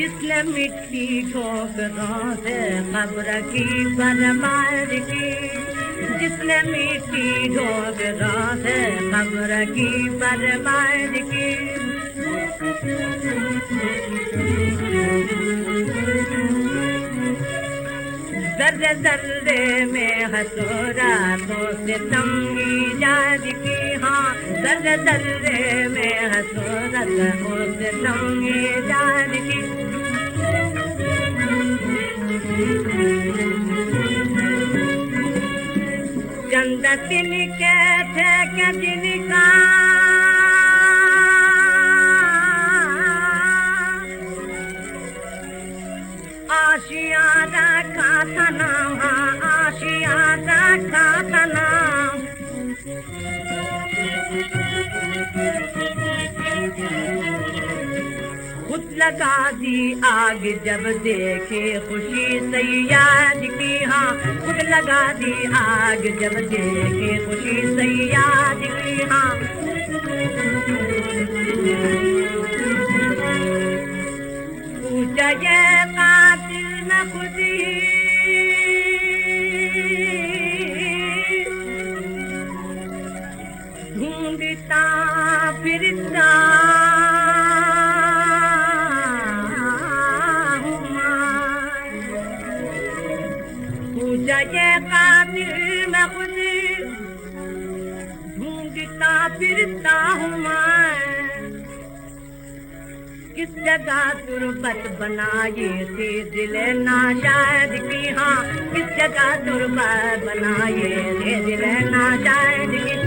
جس نے مٹی ٹھوکروں سے قبر کی برباد کی۔ جس نے مٹی ٹھوکروں سے قبر کی برباد کی۔ ذرے ذرے میں حسوراتوں سے تنگی یاد کی۔ ہاں ذرے ذرے میں حسورتوں سے تنگی یاد کی کے تھے کہ جن کا آشیا رکھا تھا نام آشیا رکھا تھا نام۔ خود لگا دی آگ جب دیکھے خوشی سیاد کی ہاں خود لگا دی آگ جب دیکھے خوشی سیاد کی ہاں۔ پوچھا یہ قاتل میں خودی ڈھونڈتا پوچھا قاتل میں خودی ڈھونڈتا پھرتا ہوں میں۔ کس جگہ تربت بنائی تھی دل ناشاد کی؟ ہاں کس جگہ تربت بنائی تھی دل ناشاد کی؟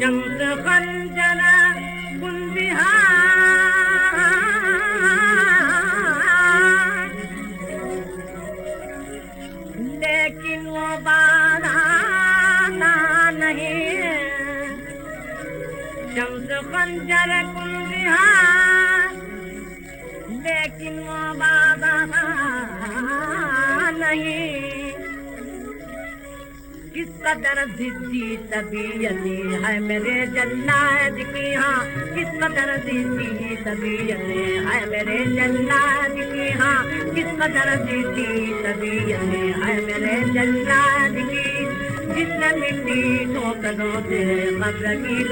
شمس خنجر شمس پنجر کن بہار لیکن وہ بابا نہیں کس قدر ضدی طبیعت ہے میرے جلاد کی ہاں کس قدر ضدی طبیعت ہے میرے جلاد کی ہاں کس قدر ضدی طبیعت ہے میرے جلاد کی جس نے مٹی ٹھوکروں سے قبر کی